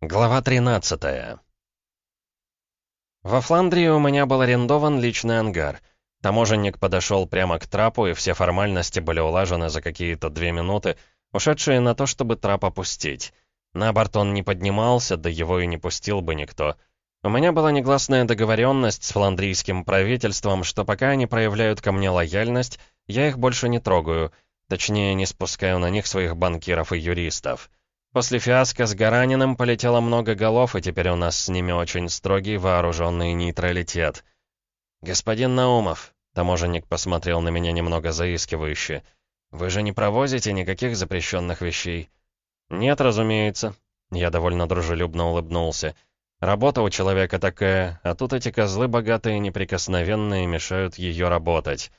Глава 13 Во Фландрии у меня был арендован личный ангар. Таможенник подошел прямо к трапу, и все формальности были улажены за какие-то две минуты, ушедшие на то, чтобы трап опустить. На борт он не поднимался, да его и не пустил бы никто. У меня была негласная договоренность с фландрийским правительством, что пока они проявляют ко мне лояльность, я их больше не трогаю, точнее, не спускаю на них своих банкиров и юристов. После фиаско с Гараниным полетело много голов, и теперь у нас с ними очень строгий вооруженный нейтралитет. «Господин Наумов», — таможенник посмотрел на меня немного заискивающе, «вы же не провозите никаких запрещенных вещей?» «Нет, разумеется», — я довольно дружелюбно улыбнулся. «Работа у человека такая, а тут эти козлы богатые и неприкосновенные мешают ее работать.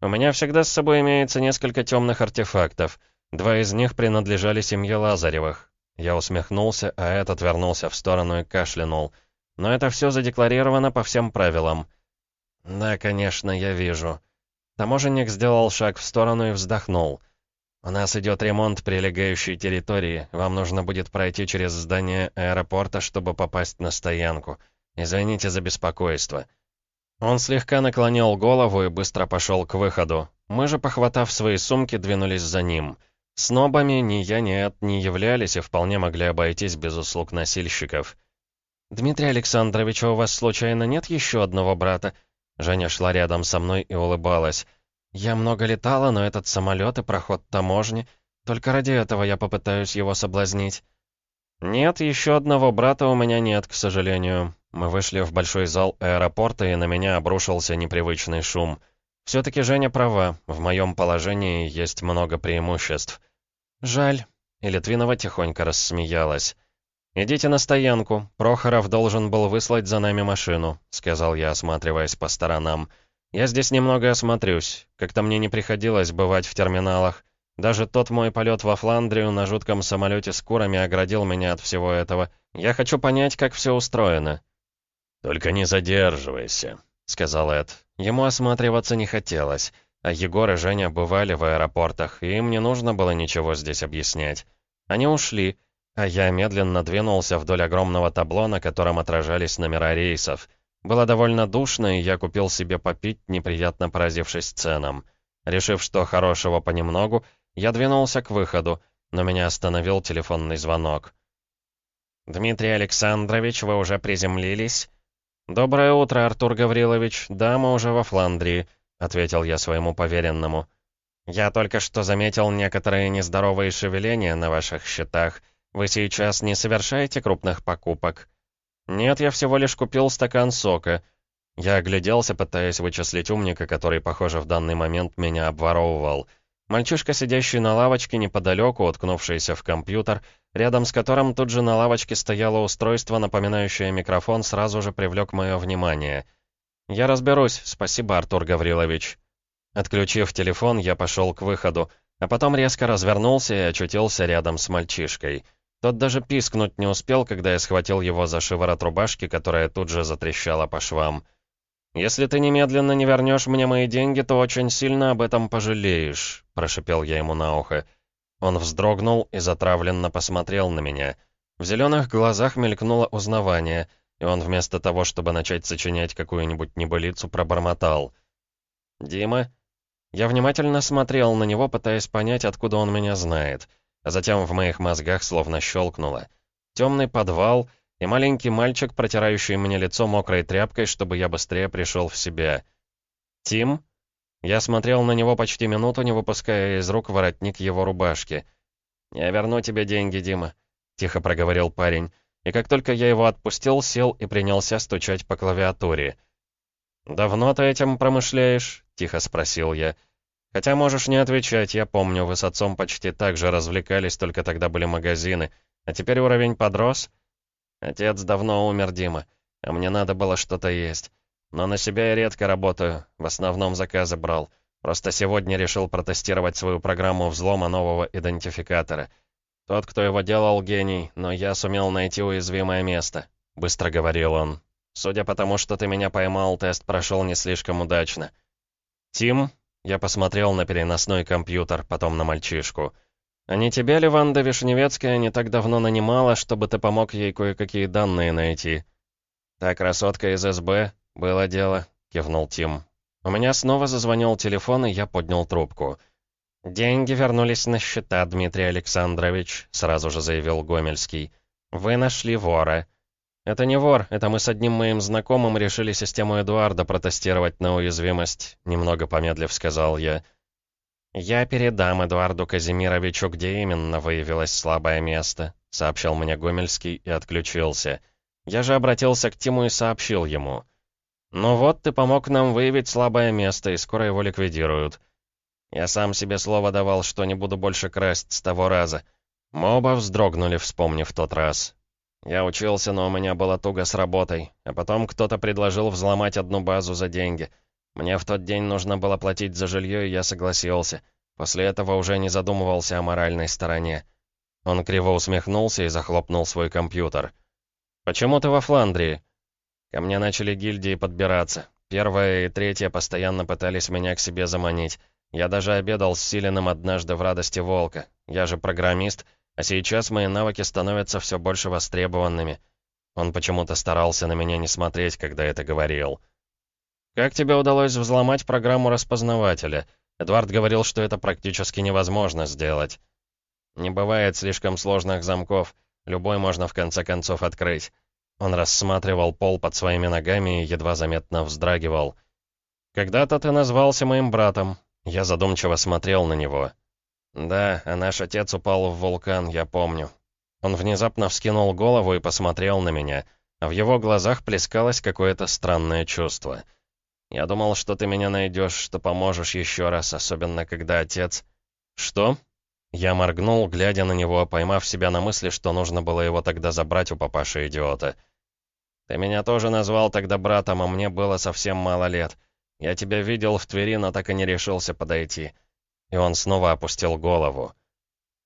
У меня всегда с собой имеется несколько темных артефактов». Два из них принадлежали семье Лазаревых. Я усмехнулся, а этот вернулся в сторону и кашлянул. Но это все задекларировано по всем правилам. Да, конечно, я вижу. Таможенник сделал шаг в сторону и вздохнул. «У нас идет ремонт прилегающей территории. Вам нужно будет пройти через здание аэропорта, чтобы попасть на стоянку. Извините за беспокойство». Он слегка наклонил голову и быстро пошел к выходу. Мы же, похватав свои сумки, двинулись за ним. Снобами ни я, ни Эд не являлись и вполне могли обойтись без услуг носильщиков. «Дмитрий Александрович, а у вас случайно нет еще одного брата?» Женя шла рядом со мной и улыбалась. «Я много летала, но этот самолет и проход таможни. Только ради этого я попытаюсь его соблазнить». «Нет, еще одного брата у меня нет, к сожалению». Мы вышли в большой зал аэропорта, и на меня обрушился непривычный шум. Все-таки Женя права, в моем положении есть много преимуществ. «Жаль». И Литвинова тихонько рассмеялась. «Идите на стоянку. Прохоров должен был выслать за нами машину», — сказал я, осматриваясь по сторонам. «Я здесь немного осмотрюсь. Как-то мне не приходилось бывать в терминалах. Даже тот мой полет во Фландрию на жутком самолете с курами оградил меня от всего этого. Я хочу понять, как все устроено». «Только не задерживайся», — сказал Эд. Ему осматриваться не хотелось. А Егор и Женя бывали в аэропортах, и им не нужно было ничего здесь объяснять. Они ушли, а я медленно двинулся вдоль огромного табло, на котором отражались номера рейсов. Было довольно душно, и я купил себе попить, неприятно поразившись ценам. Решив, что хорошего понемногу, я двинулся к выходу, но меня остановил телефонный звонок. «Дмитрий Александрович, вы уже приземлились?» «Доброе утро, Артур Гаврилович. Да, мы уже во Фландрии. — ответил я своему поверенному. «Я только что заметил некоторые нездоровые шевеления на ваших счетах. Вы сейчас не совершаете крупных покупок?» «Нет, я всего лишь купил стакан сока». Я огляделся, пытаясь вычислить умника, который, похоже, в данный момент меня обворовывал. Мальчишка, сидящий на лавочке неподалеку, уткнувшийся в компьютер, рядом с которым тут же на лавочке стояло устройство, напоминающее микрофон, сразу же привлек мое внимание — «Я разберусь, спасибо, Артур Гаврилович». Отключив телефон, я пошел к выходу, а потом резко развернулся и очутился рядом с мальчишкой. Тот даже пискнуть не успел, когда я схватил его за шиворот рубашки, которая тут же затрещала по швам. «Если ты немедленно не вернешь мне мои деньги, то очень сильно об этом пожалеешь», — прошипел я ему на ухо. Он вздрогнул и затравленно посмотрел на меня. В зеленых глазах мелькнуло узнавание — и он вместо того, чтобы начать сочинять какую-нибудь небылицу, пробормотал. «Дима?» Я внимательно смотрел на него, пытаясь понять, откуда он меня знает. А затем в моих мозгах словно щелкнуло. Темный подвал и маленький мальчик, протирающий мне лицо мокрой тряпкой, чтобы я быстрее пришел в себя. «Тим?» Я смотрел на него почти минуту, не выпуская из рук воротник его рубашки. «Я верну тебе деньги, Дима», — тихо проговорил парень и как только я его отпустил, сел и принялся стучать по клавиатуре. «Давно ты этим промышляешь?» — тихо спросил я. «Хотя можешь не отвечать, я помню, вы с отцом почти так же развлекались, только тогда были магазины. А теперь уровень подрос?» «Отец давно умер, Дима, а мне надо было что-то есть. Но на себя я редко работаю, в основном заказы брал. Просто сегодня решил протестировать свою программу взлома нового идентификатора». «Тот, кто его делал, гений, но я сумел найти уязвимое место», — быстро говорил он. «Судя по тому, что ты меня поймал, тест прошел не слишком удачно». «Тим?» — я посмотрел на переносной компьютер, потом на мальчишку. а не тебя ли Ванда Вишневецкая не так давно нанимала, чтобы ты помог ей кое-какие данные найти?» «Та красотка из СБ, было дело», — кивнул Тим. У меня снова зазвонил телефон, и я поднял трубку. «Деньги вернулись на счета, Дмитрий Александрович», — сразу же заявил Гомельский. «Вы нашли вора». «Это не вор, это мы с одним моим знакомым решили систему Эдуарда протестировать на уязвимость», — немного помедлив сказал я. «Я передам Эдуарду Казимировичу, где именно выявилось слабое место», — сообщил мне Гомельский и отключился. Я же обратился к Тиму и сообщил ему. «Ну вот, ты помог нам выявить слабое место, и скоро его ликвидируют». Я сам себе слово давал, что не буду больше красть с того раза. Мы вздрогнули, вспомнив тот раз. Я учился, но у меня было туго с работой, а потом кто-то предложил взломать одну базу за деньги. Мне в тот день нужно было платить за жилье, и я согласился. После этого уже не задумывался о моральной стороне. Он криво усмехнулся и захлопнул свой компьютер. «Почему ты во Фландрии?» Ко мне начали гильдии подбираться. Первая и третья постоянно пытались меня к себе заманить. Я даже обедал с Силиным однажды в радости волка. Я же программист — а сейчас мои навыки становятся все больше востребованными. Он почему-то старался на меня не смотреть, когда это говорил. «Как тебе удалось взломать программу распознавателя?» Эдвард говорил, что это практически невозможно сделать. «Не бывает слишком сложных замков. Любой можно в конце концов открыть». Он рассматривал пол под своими ногами и едва заметно вздрагивал. «Когда-то ты назвался моим братом». Я задумчиво смотрел на него. «Да, а наш отец упал в вулкан, я помню». Он внезапно вскинул голову и посмотрел на меня, а в его глазах плескалось какое-то странное чувство. «Я думал, что ты меня найдешь, что поможешь еще раз, особенно когда отец...» «Что?» Я моргнул, глядя на него, поймав себя на мысли, что нужно было его тогда забрать у папаши-идиота. «Ты меня тоже назвал тогда братом, а мне было совсем мало лет. Я тебя видел в Твери, но так и не решился подойти». И он снова опустил голову.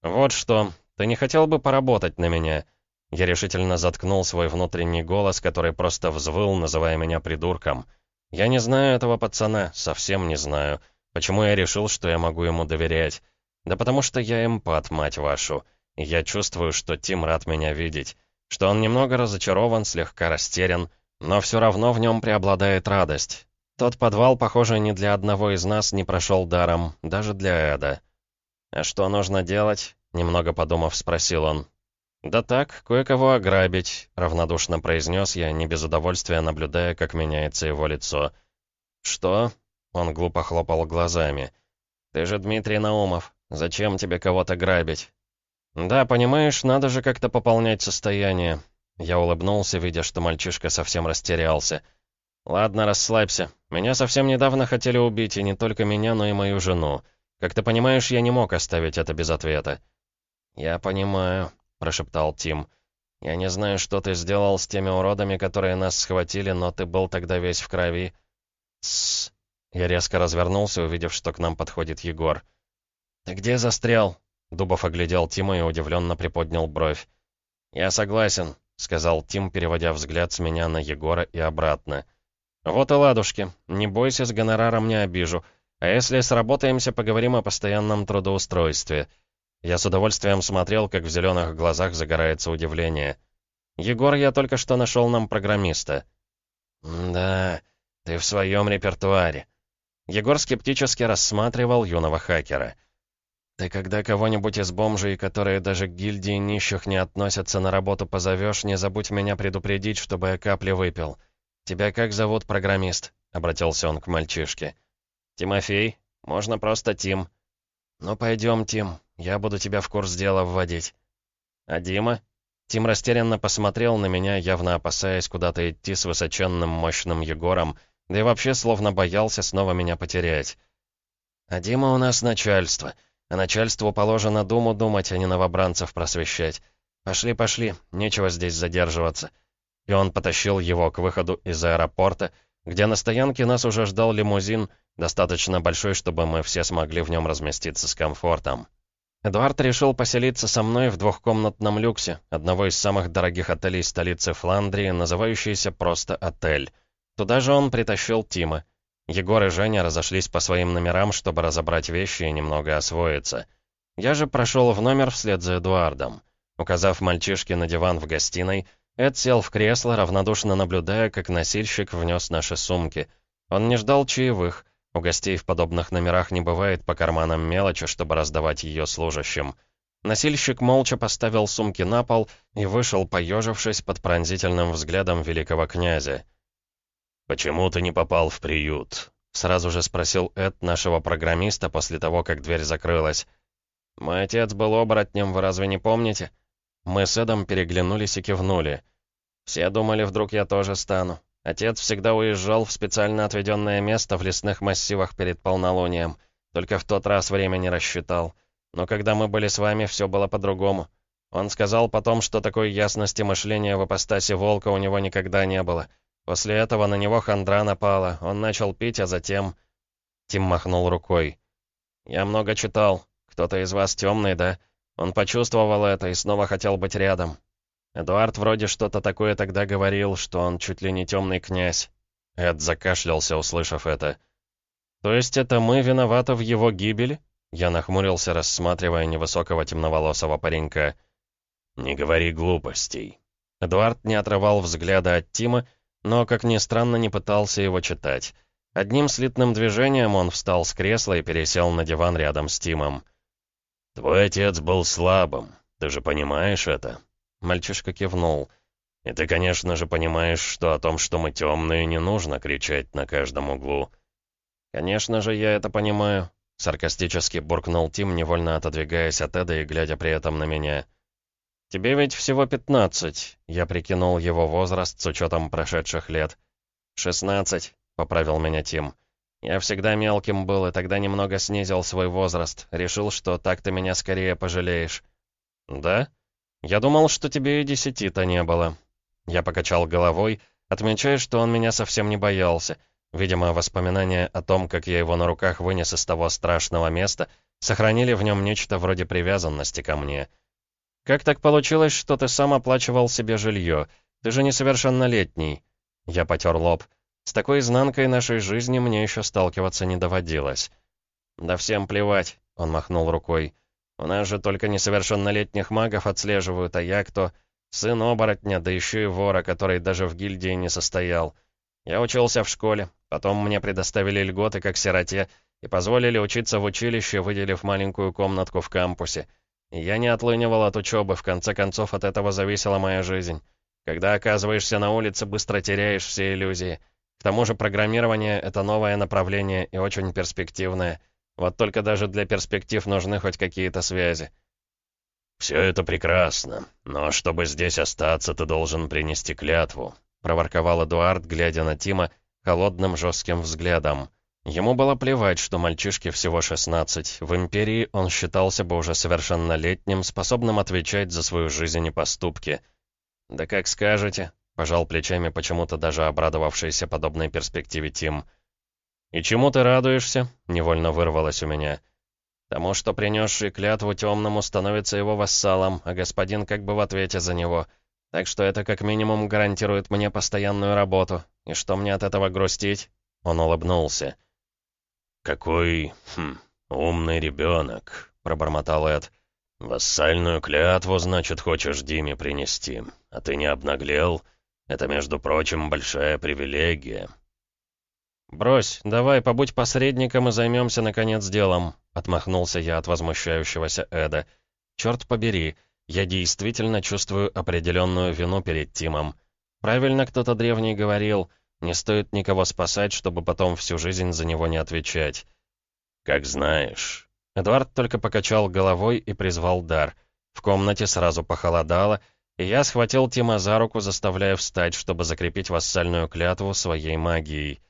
«Вот что, ты не хотел бы поработать на меня?» Я решительно заткнул свой внутренний голос, который просто взвыл, называя меня придурком. «Я не знаю этого пацана, совсем не знаю. Почему я решил, что я могу ему доверять? Да потому что я эмпат, мать вашу. И я чувствую, что Тим рад меня видеть. Что он немного разочарован, слегка растерян, но все равно в нем преобладает радость. Тот подвал, похоже, ни для одного из нас не прошел даром, даже для Эда. «А что нужно делать?» — немного подумав, спросил он. «Да так, кое-кого ограбить», — равнодушно произнес я, не без удовольствия наблюдая, как меняется его лицо. «Что?» — он глупо хлопал глазами. «Ты же Дмитрий Наумов. Зачем тебе кого-то грабить?» «Да, понимаешь, надо же как-то пополнять состояние». Я улыбнулся, видя, что мальчишка совсем растерялся. «Ладно, расслабься. Меня совсем недавно хотели убить, и не только меня, но и мою жену. Как ты понимаешь, я не мог оставить это без ответа». «Я понимаю», — прошептал Тим. «Я не знаю, что ты сделал с теми уродами, которые нас схватили, но ты был тогда весь в крови». «Тссс». Я резко развернулся, увидев, что к нам подходит Егор. «Ты где застрял?» Дубов оглядел Тима и удивленно приподнял бровь. «Я согласен», — сказал Тим, переводя взгляд с меня на Егора и обратно. «Вот и ладушки. Не бойся, с гонораром не обижу. А если сработаемся, поговорим о постоянном трудоустройстве». Я с удовольствием смотрел, как в зеленых глазах загорается удивление. «Егор, я только что нашел нам программиста». «Да, ты в своем репертуаре». Егор скептически рассматривал юного хакера. «Ты когда кого-нибудь из бомжей, которые даже к гильдии нищих не относятся, на работу позовешь, не забудь меня предупредить, чтобы я капли выпил». «Тебя как зовут, программист?» — обратился он к мальчишке. «Тимофей. Можно просто Тим». «Ну, пойдем, Тим. Я буду тебя в курс дела вводить». «А Дима?» Тим растерянно посмотрел на меня, явно опасаясь куда-то идти с высоченным мощным Егором, да и вообще словно боялся снова меня потерять. «А Дима у нас начальство, а начальству положено думу думать, а не новобранцев просвещать. Пошли, пошли, нечего здесь задерживаться» и он потащил его к выходу из аэропорта, где на стоянке нас уже ждал лимузин, достаточно большой, чтобы мы все смогли в нем разместиться с комфортом. Эдуард решил поселиться со мной в двухкомнатном люксе, одного из самых дорогих отелей столицы Фландрии, называющийся просто «Отель». Туда же он притащил Тима. Егор и Женя разошлись по своим номерам, чтобы разобрать вещи и немного освоиться. Я же прошел в номер вслед за Эдуардом. Указав мальчишке на диван в гостиной, Эд сел в кресло, равнодушно наблюдая, как носильщик внес наши сумки. Он не ждал чаевых. У гостей в подобных номерах не бывает по карманам мелочи, чтобы раздавать ее служащим. Носильщик молча поставил сумки на пол и вышел, поежившись под пронзительным взглядом великого князя. «Почему ты не попал в приют?» — сразу же спросил Эд нашего программиста после того, как дверь закрылась. «Мой отец был оборотнем, вы разве не помните?» Мы с Эдом переглянулись и кивнули. Все думали, вдруг я тоже стану. Отец всегда уезжал в специально отведенное место в лесных массивах перед полнолунием. Только в тот раз время не рассчитал. Но когда мы были с вами, все было по-другому. Он сказал потом, что такой ясности мышления в апостасе волка у него никогда не было. После этого на него хандра напала, он начал пить, а затем... Тим махнул рукой. «Я много читал. Кто-то из вас темный, да? Он почувствовал это и снова хотел быть рядом. Эдуард вроде что-то такое тогда говорил, что он чуть ли не темный князь». Эд закашлялся, услышав это. «То есть это мы виноваты в его гибели?» Я нахмурился, рассматривая невысокого темноволосого паренька. «Не говори глупостей». Эдуард не отрывал взгляда от Тима, но, как ни странно, не пытался его читать. Одним слитным движением он встал с кресла и пересел на диван рядом с Тимом. «Твой отец был слабым, ты же понимаешь это?» Мальчишка кивнул. «И ты, конечно же, понимаешь, что о том, что мы темные, не нужно кричать на каждом углу». «Конечно же, я это понимаю», Саркастически буркнул Тим, невольно отодвигаясь от Эда и глядя при этом на меня. «Тебе ведь всего пятнадцать», — я прикинул его возраст с учетом прошедших лет. «Шестнадцать», — поправил меня Тим. «Я всегда мелким был и тогда немного снизил свой возраст. Решил, что так ты меня скорее пожалеешь». «Да? Я думал, что тебе и десяти-то не было». Я покачал головой, отмечая, что он меня совсем не боялся — Видимо, воспоминания о том, как я его на руках вынес из того страшного места, сохранили в нем нечто вроде привязанности ко мне. «Как так получилось, что ты сам оплачивал себе жилье? Ты же несовершеннолетний». Я потер лоб. С такой изнанкой нашей жизни мне еще сталкиваться не доводилось. «Да всем плевать», — он махнул рукой. «У нас же только несовершеннолетних магов отслеживают, а я кто? Сын оборотня, да еще и вора, который даже в гильдии не состоял. Я учился в школе, потом мне предоставили льготы как сироте и позволили учиться в училище, выделив маленькую комнатку в кампусе. И я не отлынивал от учебы, в конце концов от этого зависела моя жизнь. Когда оказываешься на улице, быстро теряешь все иллюзии. К тому же программирование — это новое направление и очень перспективное. Вот только даже для перспектив нужны хоть какие-то связи. «Все это прекрасно, но чтобы здесь остаться, ты должен принести клятву», — проворковал Эдуард, глядя на Тима холодным жестким взглядом. Ему было плевать, что мальчишке всего 16. В Империи он считался бы уже совершеннолетним, способным отвечать за свою жизнь и поступки. «Да как скажете», — пожал плечами почему-то даже обрадовавшийся подобной перспективе Тим. «И чему ты радуешься?» — невольно вырвалось у меня. «Тому, что принесший клятву темному становится его вассалом, а господин как бы в ответе за него». Так что это как минимум гарантирует мне постоянную работу. И что мне от этого грустить?» Он улыбнулся. «Какой... Хм, умный ребенок», — пробормотал Эд. «Вассальную клятву, значит, хочешь Диме принести. А ты не обнаглел? Это, между прочим, большая привилегия». «Брось, давай, побудь посредником и займемся, наконец, делом», — отмахнулся я от возмущающегося Эда. «Черт побери, я действительно чувствую определенную вину перед Тимом. Правильно кто-то древний говорил, не стоит никого спасать, чтобы потом всю жизнь за него не отвечать. «Как знаешь». Эдуард только покачал головой и призвал дар. В комнате сразу похолодало, я схватил Тима за руку, заставляя встать, чтобы закрепить вассальную клятву своей магией.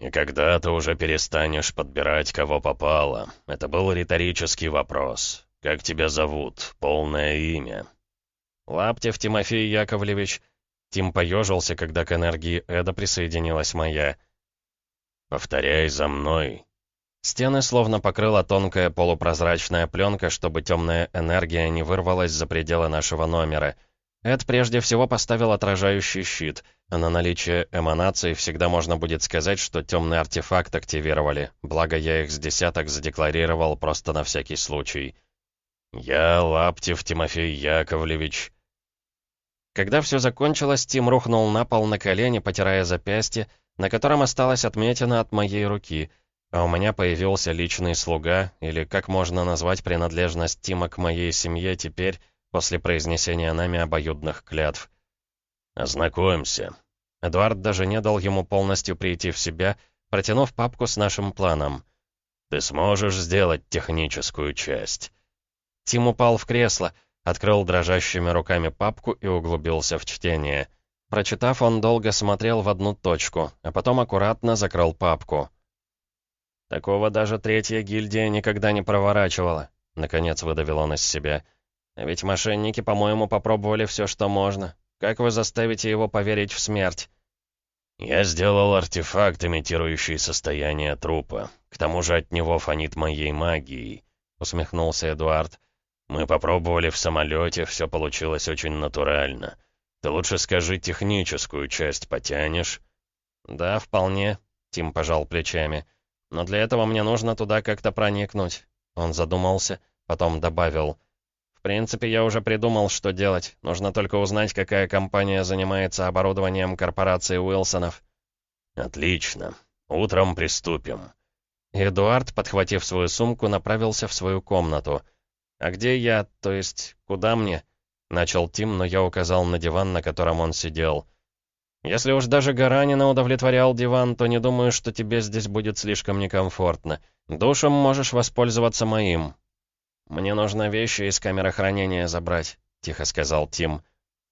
«И когда ты уже перестанешь подбирать, кого попало?» Это был риторический вопрос. «Как тебя зовут? Полное имя?» «Лаптев Тимофей Яковлевич». Тим поежился, когда к энергии Эда присоединилась моя. «Повторяй за мной». Стены словно покрыла тонкая полупрозрачная пленка, чтобы темная энергия не вырвалась за пределы нашего номера. Эд прежде всего поставил отражающий щит, а на наличие эманаций всегда можно будет сказать, что темный артефакт активировали, благо я их с десяток задекларировал просто на всякий случай. «Я Лаптев Тимофей Яковлевич». Когда все закончилось, Тим рухнул на пол на колени, потирая запястье, на котором осталась отметина от моей руки, а у меня появился личный слуга, или как можно назвать принадлежность Тима к моей семье теперь, после произнесения нами обоюдных клятв. «Ознакомься». Эдуард даже не дал ему полностью прийти в себя, протянув папку с нашим планом. «Ты сможешь сделать техническую часть». Тим упал в кресло, открыл дрожащими руками папку и углубился в чтение. Прочитав, он долго смотрел в одну точку, а потом аккуратно закрыл папку. «Такого даже третья гильдия никогда не проворачивала», — наконец выдавил он из себя. «А ведь мошенники, по-моему, попробовали все, что можно. Как вы заставите его поверить в смерть?» «Я сделал артефакт, имитирующий состояние трупа. К тому же от него фонит моей магией», — усмехнулся Эдуард. «Мы попробовали в самолете, все получилось очень натурально. Ты лучше скажи, техническую часть потянешь?» «Да, вполне», — Тим пожал плечами. «Но для этого мне нужно туда как-то проникнуть». Он задумался, потом добавил. В принципе, я уже придумал, что делать. Нужно только узнать, какая компания занимается оборудованием корпорации Уилсонов. Отлично. Утром приступим. Эдуард, подхватив свою сумку, направился в свою комнату. «А где я? То есть, куда мне?» Начал Тим, но я указал на диван, на котором он сидел. «Если уж даже Гаранина удовлетворял диван, то не думаю, что тебе здесь будет слишком некомфортно. Душем можешь воспользоваться моим. «Мне нужно вещи из камеры хранения забрать», — тихо сказал Тим.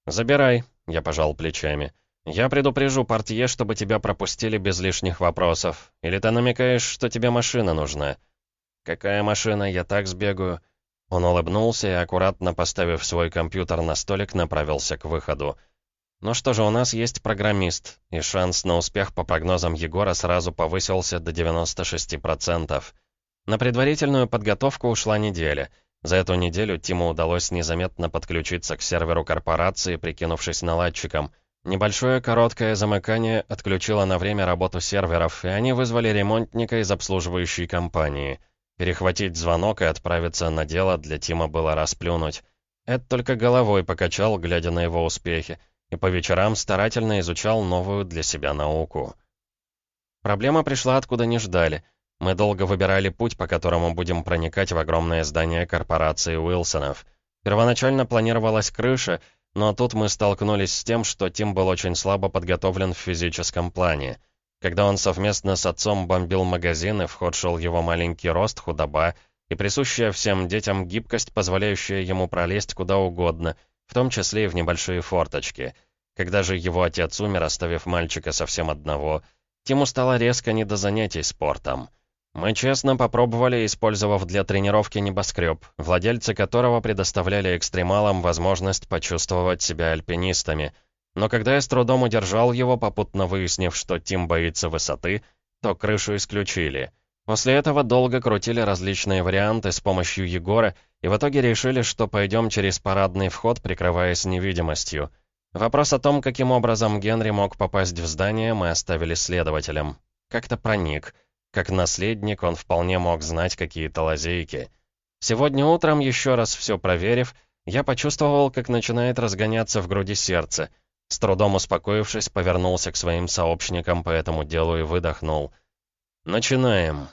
«Забирай», — я пожал плечами. «Я предупрежу портье, чтобы тебя пропустили без лишних вопросов. Или ты намекаешь, что тебе машина нужна?» «Какая машина? Я так сбегаю». Он улыбнулся и, аккуратно поставив свой компьютер на столик, направился к выходу. «Ну что же, у нас есть программист, и шанс на успех по прогнозам Егора сразу повысился до 96%. На предварительную подготовку ушла неделя. За эту неделю Тиму удалось незаметно подключиться к серверу корпорации, прикинувшись наладчиком. Небольшое короткое замыкание отключило на время работу серверов, и они вызвали ремонтника из обслуживающей компании. Перехватить звонок и отправиться на дело для Тима было расплюнуть. Эд только головой покачал, глядя на его успехи, и по вечерам старательно изучал новую для себя науку. Проблема пришла откуда не ждали — мы долго выбирали путь, по которому будем проникать в огромное здание корпорации Уилсонов. Первоначально планировалась крыша, но тут мы столкнулись с тем, что Тим был очень слабо подготовлен в физическом плане. Когда он совместно с отцом бомбил магазины, в ход шел его маленький рост, худоба и присущая всем детям гибкость, позволяющая ему пролезть куда угодно, в том числе и в небольшие форточки. Когда же его отец умер, оставив мальчика совсем одного, Тиму стало резко не до занятий спортом. Мы честно попробовали, использовав для тренировки небоскреб, владельцы которого предоставляли экстремалам возможность почувствовать себя альпинистами. Но когда я с трудом удержал его, попутно выяснив, что Тим боится высоты, то крышу исключили. После этого долго крутили различные варианты с помощью Егора, и в итоге решили, что пойдем через парадный вход, прикрываясь невидимостью. Вопрос о том, каким образом Генри мог попасть в здание, мы оставили следователям. Как-то проник — как наследник он вполне мог знать какие-то лазейки. Сегодня утром, еще раз все проверив, я почувствовал, как начинает разгоняться в груди сердце. С трудом успокоившись, повернулся к своим сообщникам по этому делу и выдохнул. «Начинаем».